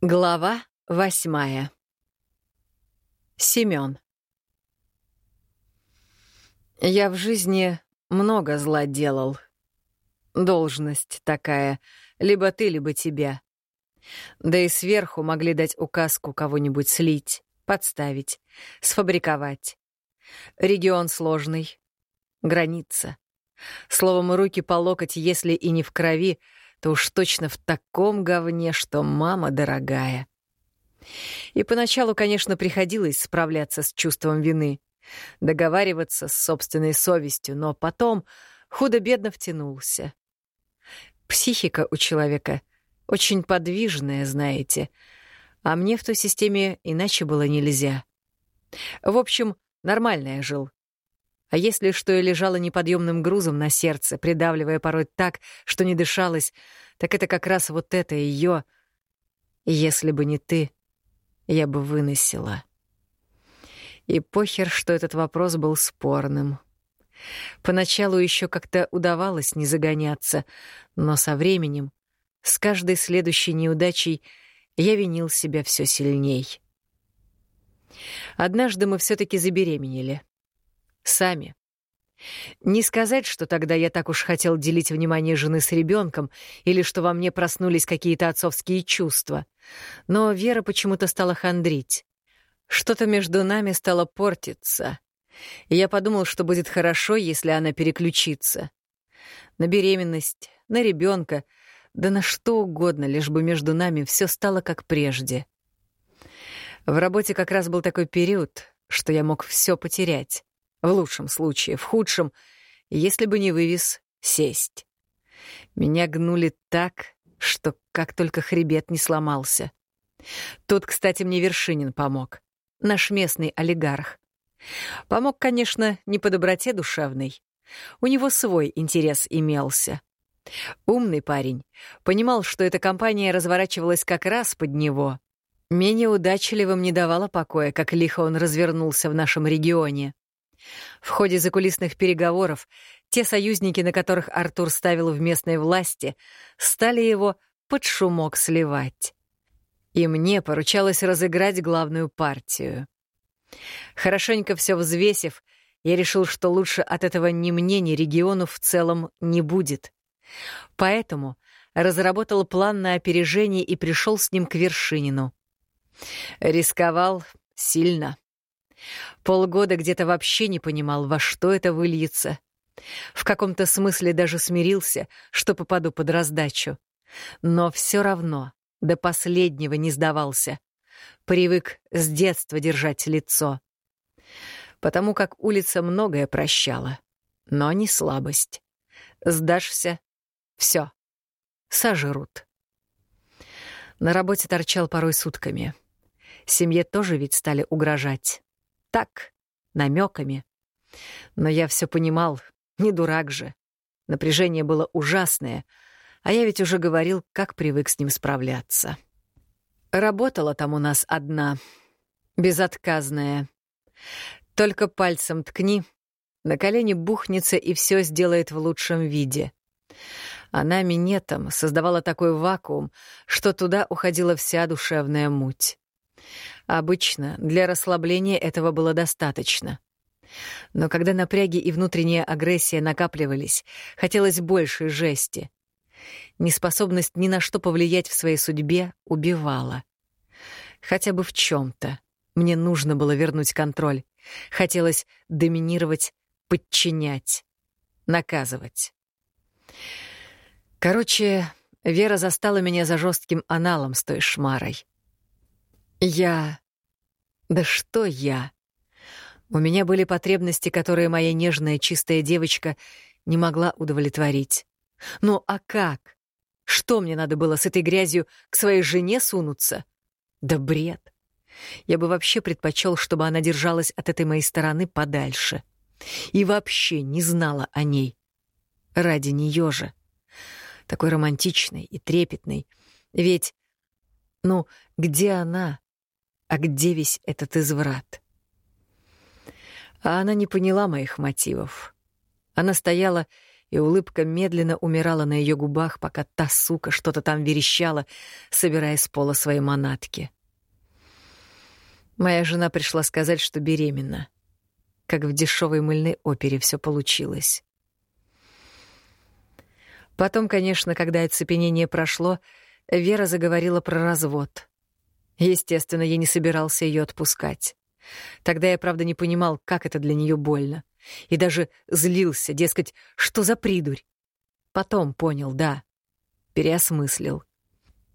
Глава восьмая. Семён. Я в жизни много зла делал. Должность такая, либо ты, либо тебя. Да и сверху могли дать указку кого-нибудь слить, подставить, сфабриковать. Регион сложный. Граница. Словом, руки по локоть, если и не в крови, то уж точно в таком говне, что мама дорогая. И поначалу, конечно, приходилось справляться с чувством вины, договариваться с собственной совестью, но потом худо-бедно втянулся. Психика у человека очень подвижная, знаете, а мне в той системе иначе было нельзя. В общем, нормально я жил. А если что и лежало неподъемным грузом на сердце, придавливая порой так, что не дышалось, так это как раз вот это ее. Если бы не ты, я бы выносила. И похер, что этот вопрос был спорным. Поначалу еще как-то удавалось не загоняться, но со временем, с каждой следующей неудачей, я винил себя все сильней. Однажды мы все таки забеременели — Сами. Не сказать, что тогда я так уж хотел делить внимание жены с ребенком или что во мне проснулись какие-то отцовские чувства. Но Вера почему-то стала хандрить. Что-то между нами стало портиться. И я подумал, что будет хорошо, если она переключится. На беременность, на ребенка, да на что угодно, лишь бы между нами все стало как прежде. В работе как раз был такой период, что я мог все потерять. В лучшем случае, в худшем, если бы не вывез, сесть. Меня гнули так, что как только хребет не сломался. Тут, кстати, мне Вершинин помог. Наш местный олигарх. Помог, конечно, не по доброте душевной. У него свой интерес имелся. Умный парень. Понимал, что эта компания разворачивалась как раз под него. Менее удачливым не давала покоя, как лихо он развернулся в нашем регионе. В ходе закулисных переговоров те союзники, на которых Артур ставил в местной власти, стали его под шумок сливать. И мне поручалось разыграть главную партию. Хорошенько все взвесив, я решил, что лучше от этого ни мне, ни региону в целом не будет. Поэтому разработал план на опережение и пришел с ним к Вершинину. Рисковал сильно. Полгода где-то вообще не понимал, во что это выльется. В каком-то смысле даже смирился, что попаду под раздачу. Но все равно до последнего не сдавался. Привык с детства держать лицо. Потому как улица многое прощала, но не слабость. Сдашься — все, сожрут. На работе торчал порой сутками. Семье тоже ведь стали угрожать. Так, намеками. Но я все понимал, не дурак же. Напряжение было ужасное, а я ведь уже говорил, как привык с ним справляться. Работала там у нас одна, безотказная. Только пальцем ткни, на колени бухнется и все сделает в лучшем виде. Она минетом создавала такой вакуум, что туда уходила вся душевная муть. Обычно для расслабления этого было достаточно. Но когда напряги и внутренняя агрессия накапливались, хотелось большей жести. Неспособность ни на что повлиять в своей судьбе убивала. Хотя бы в чем то Мне нужно было вернуть контроль. Хотелось доминировать, подчинять, наказывать. Короче, Вера застала меня за жестким аналом с той шмарой. Я... Да что я? У меня были потребности, которые моя нежная чистая девочка не могла удовлетворить. Ну а как? Что мне надо было с этой грязью к своей жене сунуться? Да бред. Я бы вообще предпочел, чтобы она держалась от этой моей стороны подальше. И вообще не знала о ней. Ради нее же. Такой романтичной и трепетной. Ведь, ну, где она, а где весь этот изврат? А она не поняла моих мотивов. Она стояла и улыбка медленно умирала на ее губах, пока та сука что-то там верещала, собирая с пола свои манатки. Моя жена пришла сказать, что беременна. Как в дешевой мыльной опере все получилось. Потом, конечно, когда оцепенение прошло, Вера заговорила про развод. Естественно, я не собирался ее отпускать. Тогда я, правда, не понимал, как это для нее больно. И даже злился, дескать, что за придурь. Потом понял, да. Переосмыслил.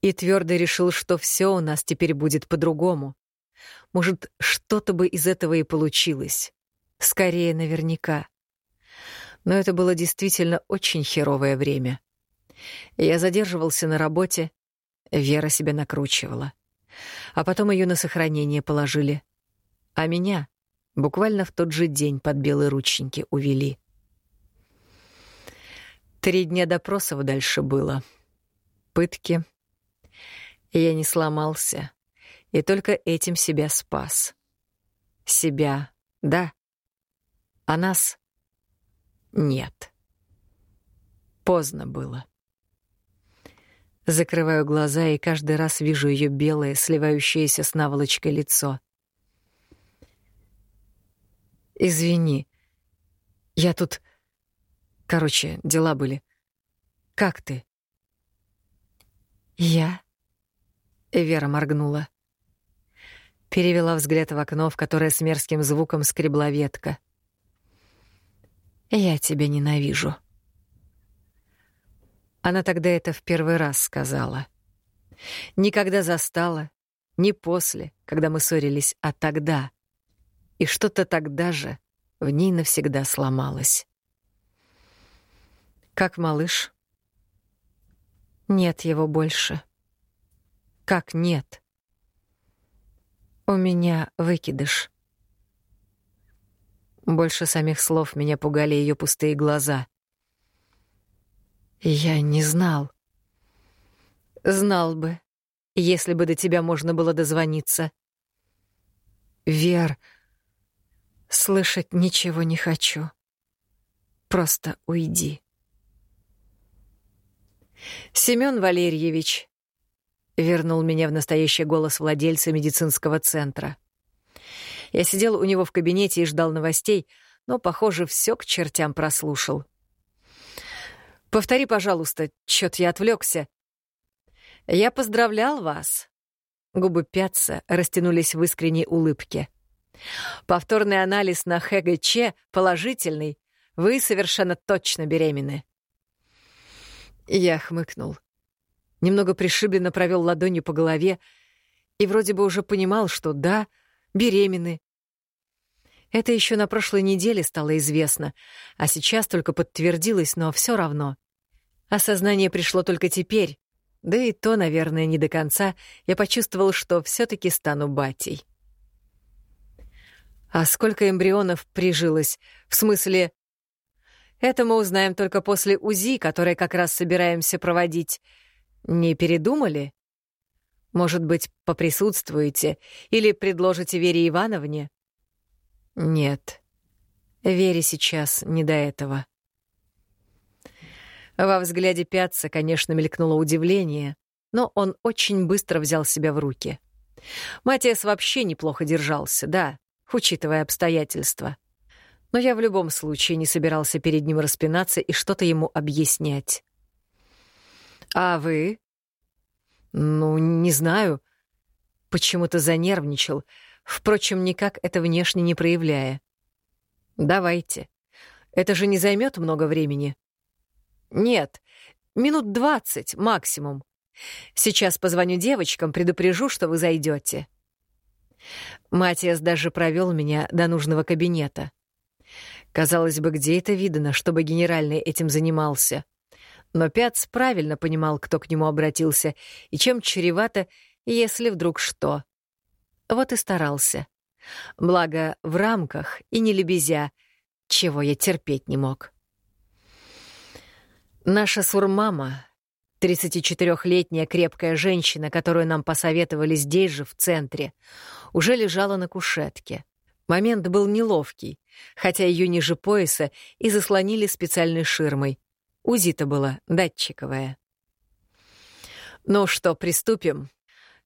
И твердо решил, что все у нас теперь будет по-другому. Может, что-то бы из этого и получилось. Скорее, наверняка. Но это было действительно очень херовое время. Я задерживался на работе, Вера себя накручивала. А потом ее на сохранение положили. А меня буквально в тот же день под белые рученьки увели. Три дня допросов дальше было. Пытки. Я не сломался, и только этим себя спас. Себя, да. А нас — нет. Поздно было. Закрываю глаза и каждый раз вижу ее белое, сливающееся с наволочкой лицо. «Извини. Я тут... Короче, дела были. Как ты?» «Я?» Вера моргнула. Перевела взгляд в окно, в которое с мерзким звуком скребла ветка. «Я тебя ненавижу». Она тогда это в первый раз сказала. Никогда застала, не после, когда мы ссорились, а тогда. И что-то тогда же в ней навсегда сломалось. Как малыш? Нет его больше. Как нет? У меня выкидыш. Больше самих слов меня пугали ее пустые глаза. Я не знал. Знал бы, если бы до тебя можно было дозвониться. Вер, слышать ничего не хочу. Просто уйди. Семён Валерьевич вернул меня в настоящий голос владельца медицинского центра. Я сидел у него в кабинете и ждал новостей, но, похоже, все к чертям прослушал. Повтори, пожалуйста, чё-то я отвлекся. Я поздравлял вас. Губы пятца растянулись в искренней улыбке. Повторный анализ на ХГЧ положительный. Вы совершенно точно беременны. Я хмыкнул. Немного пришибленно провел ладонью по голове и вроде бы уже понимал, что да, беременны, это еще на прошлой неделе стало известно, а сейчас только подтвердилось, но все равно. Осознание пришло только теперь, да и то, наверное, не до конца, я почувствовал, что все таки стану батей. А сколько эмбрионов прижилось? В смысле... Это мы узнаем только после УЗИ, которое как раз собираемся проводить. Не передумали? Может быть, поприсутствуете или предложите Вере Ивановне? Нет, Вере сейчас не до этого. Во взгляде Пятца, конечно, мелькнуло удивление, но он очень быстро взял себя в руки. Матиас вообще неплохо держался, да, учитывая обстоятельства. Но я в любом случае не собирался перед ним распинаться и что-то ему объяснять. «А вы?» «Ну, не знаю. Почему-то занервничал. Впрочем, никак это внешне не проявляя. «Давайте. Это же не займет много времени?» «Нет, минут двадцать максимум. Сейчас позвоню девочкам, предупрежу, что вы зайдете. Матиас даже провел меня до нужного кабинета. Казалось бы, где это видно, чтобы генеральный этим занимался? Но Пяц правильно понимал, кто к нему обратился, и чем чревато, если вдруг что. Вот и старался. Благо, в рамках и не лебезя, чего я терпеть не мог. Наша сурмама, 34-летняя крепкая женщина, которую нам посоветовали здесь же, в центре, уже лежала на кушетке. Момент был неловкий, хотя ее ниже пояса и заслонили специальной ширмой. УЗИ-то было датчиковое. «Ну что, приступим?»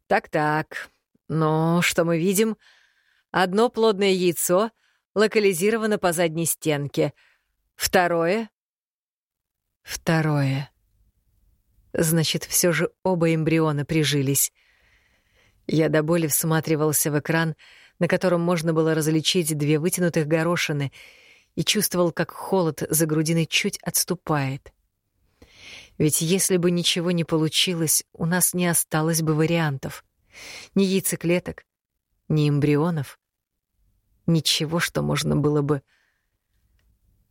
«Так-так. Ну, что мы видим?» Одно плодное яйцо локализировано по задней стенке. Второе... Второе. Значит, все же оба эмбриона прижились. Я до боли всматривался в экран, на котором можно было различить две вытянутых горошины, и чувствовал, как холод за грудиной чуть отступает. Ведь если бы ничего не получилось, у нас не осталось бы вариантов. Ни яйцеклеток, ни эмбрионов. Ничего, что можно было бы...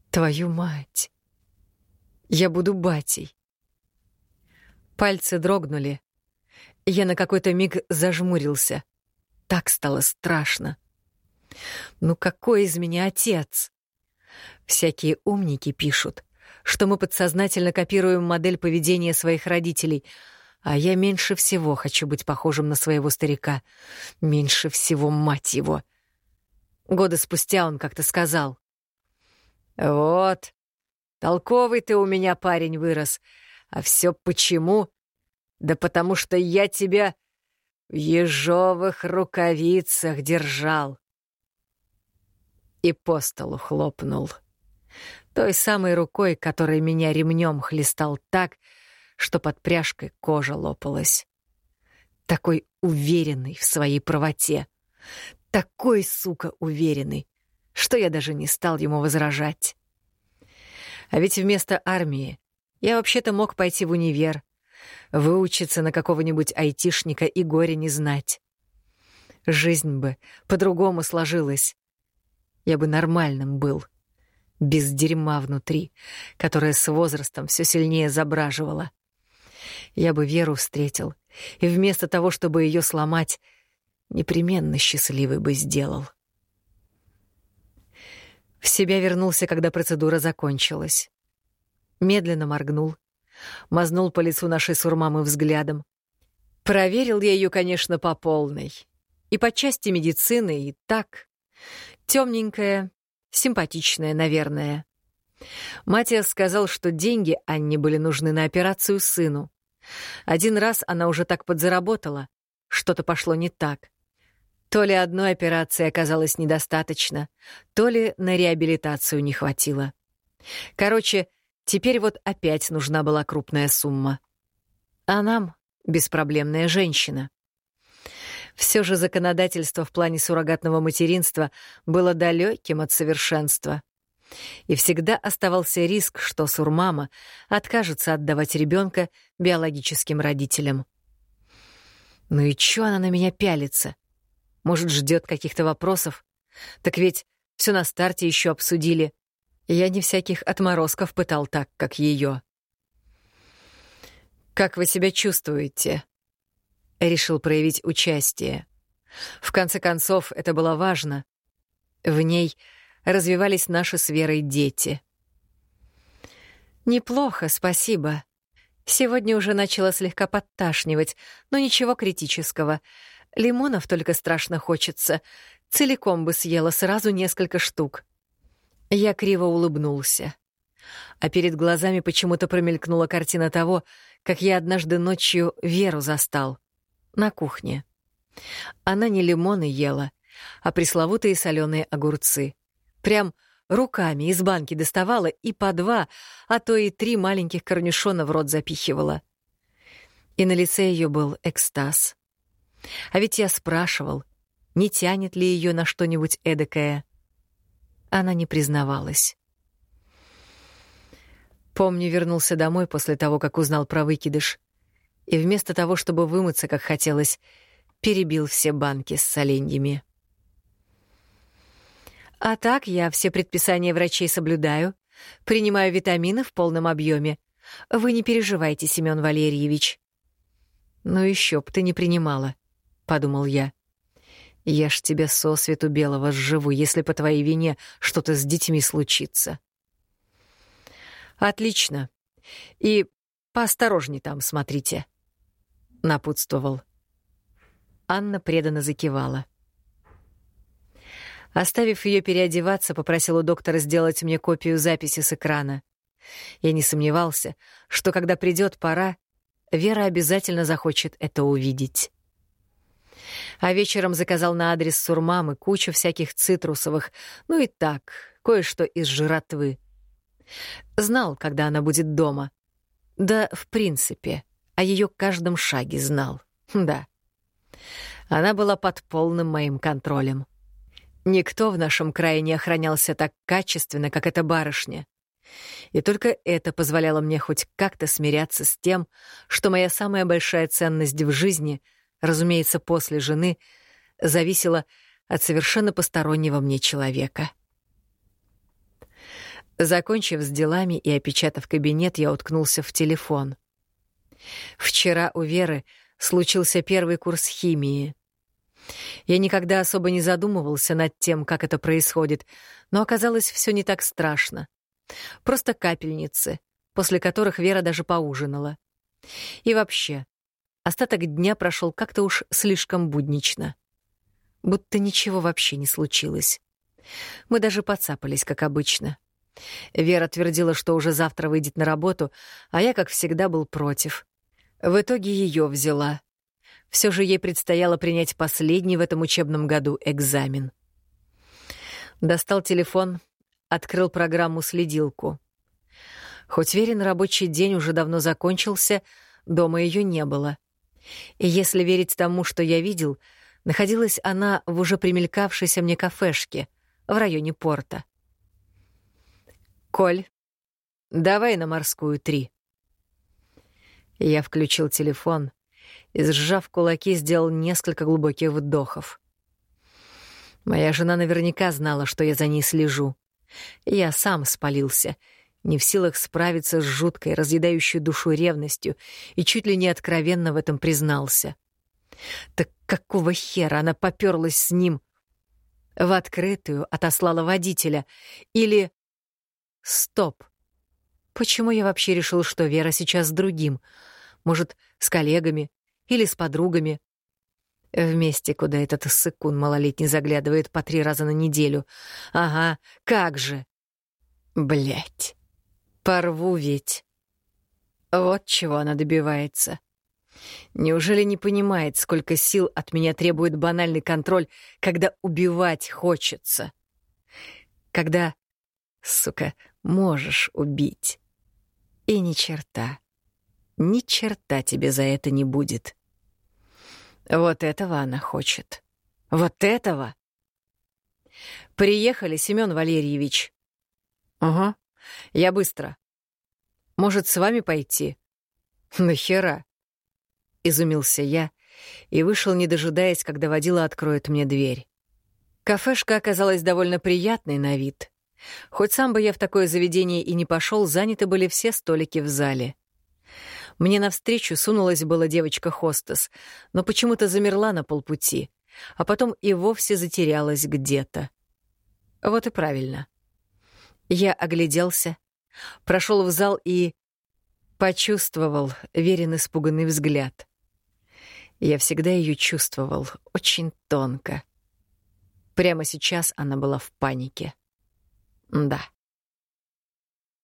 Твою мать! Я буду батей. Пальцы дрогнули. Я на какой-то миг зажмурился. Так стало страшно. Ну какой из меня отец? Всякие умники пишут, что мы подсознательно копируем модель поведения своих родителей, а я меньше всего хочу быть похожим на своего старика. Меньше всего, мать его. Года спустя он как-то сказал. «Вот, толковый ты у меня парень вырос. А все почему? Да потому что я тебя в ежовых рукавицах держал». И по столу хлопнул. Той самой рукой, которой меня ремнем хлестал так, что под пряжкой кожа лопалась. Такой уверенный в своей правоте, такой, сука, уверенный, что я даже не стал ему возражать. А ведь вместо армии я вообще-то мог пойти в универ, выучиться на какого-нибудь айтишника и горе не знать. Жизнь бы по-другому сложилась. Я бы нормальным был, без дерьма внутри, которое с возрастом все сильнее забраживало. Я бы Веру встретил, и вместо того, чтобы ее сломать, непременно счастливый бы сделал. В себя вернулся, когда процедура закончилась. Медленно моргнул, мазнул по лицу нашей сурмамы взглядом. Проверил я ее, конечно, по полной. И по части медицины, и так. Темненькая, симпатичная, наверное. Матиас сказал, что деньги Анне были нужны на операцию сыну. Один раз она уже так подзаработала. Что-то пошло не так. То ли одной операции оказалось недостаточно, то ли на реабилитацию не хватило. Короче, теперь вот опять нужна была крупная сумма. А нам — беспроблемная женщина. Все же законодательство в плане суррогатного материнства было далеким от совершенства. И всегда оставался риск, что сурмама откажется отдавать ребенка биологическим родителям. Ну и чё она на меня пялится? Может, ждет каких-то вопросов? Так ведь все на старте еще обсудили. Я не всяких отморозков пытал так, как ее. «Как вы себя чувствуете?» Решил проявить участие. В конце концов, это было важно. В ней развивались наши с Верой дети. «Неплохо, спасибо. Сегодня уже начала слегка подташнивать, но ничего критического. Лимонов только страшно хочется. Целиком бы съела сразу несколько штук. Я криво улыбнулся. А перед глазами почему-то промелькнула картина того, как я однажды ночью Веру застал. На кухне. Она не лимоны ела, а пресловутые соленые огурцы. Прям руками из банки доставала и по два, а то и три маленьких корнюшона в рот запихивала. И на лице ее был экстаз. А ведь я спрашивал, не тянет ли ее на что-нибудь эдакое. Она не признавалась. Помню, вернулся домой после того, как узнал про выкидыш, и вместо того, чтобы вымыться, как хотелось, перебил все банки с соленьями. А так я все предписания врачей соблюдаю, принимаю витамины в полном объеме. Вы не переживайте, Семен Валерьевич. Ну еще б ты не принимала. — подумал я. «Я ж тебя со свету белого сживу, если по твоей вине что-то с детьми случится». «Отлично. И поосторожней там смотрите», — напутствовал. Анна преданно закивала. Оставив ее переодеваться, попросил у доктора сделать мне копию записи с экрана. Я не сомневался, что когда придет пора, Вера обязательно захочет это увидеть. А вечером заказал на адрес сурмамы кучу всяких цитрусовых, ну и так, кое-что из жратвы. Знал, когда она будет дома. Да, в принципе, о ее каждом шаге знал. Да. Она была под полным моим контролем. Никто в нашем крае не охранялся так качественно, как эта барышня. И только это позволяло мне хоть как-то смиряться с тем, что моя самая большая ценность в жизни, разумеется, после жены, зависела от совершенно постороннего мне человека. Закончив с делами и опечатав кабинет, я уткнулся в телефон. Вчера у Веры случился первый курс химии. Я никогда особо не задумывался над тем, как это происходит, но оказалось все не так страшно. Просто капельницы, после которых Вера даже поужинала. И вообще, остаток дня прошел как-то уж слишком буднично. Будто ничего вообще не случилось. Мы даже подцапались, как обычно. Вера твердила, что уже завтра выйдет на работу, а я, как всегда, был против. В итоге ее взяла. Все же ей предстояло принять последний в этом учебном году экзамен. Достал телефон, открыл программу-следилку. Хоть Верин рабочий день уже давно закончился, дома ее не было. И если верить тому, что я видел, находилась она в уже примелькавшейся мне кафешке в районе порта. «Коль, давай на морскую три». Я включил телефон и, сжав кулаки, сделал несколько глубоких вдохов. Моя жена наверняка знала, что я за ней слежу. Я сам спалился, не в силах справиться с жуткой, разъедающей душу ревностью, и чуть ли не откровенно в этом признался. Так какого хера она попёрлась с ним? В открытую отослала водителя. Или... Стоп. Почему я вообще решил, что Вера сейчас с другим? Может, с коллегами или с подругами? Вместе, куда этот сыкун малолетний заглядывает по три раза на неделю. Ага, как же. Блять. Порву ведь. Вот чего она добивается. Неужели не понимает, сколько сил от меня требует банальный контроль, когда убивать хочется? Когда, сука, можешь убить. И ни черта, ни черта тебе за это не будет. Вот этого она хочет. Вот этого. Приехали, Семён Валерьевич. Ага, я быстро. Может, с вами пойти? Нахера? Изумился я и вышел, не дожидаясь, когда водила откроет мне дверь. Кафешка оказалась довольно приятной на вид. Хоть сам бы я в такое заведение и не пошел, заняты были все столики в зале. Мне навстречу сунулась была девочка-хостес, но почему-то замерла на полпути, а потом и вовсе затерялась где-то. Вот и правильно. Я огляделся, прошел в зал и почувствовал верен испуганный взгляд. Я всегда ее чувствовал очень тонко. Прямо сейчас она была в панике. Да.